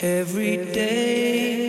Every day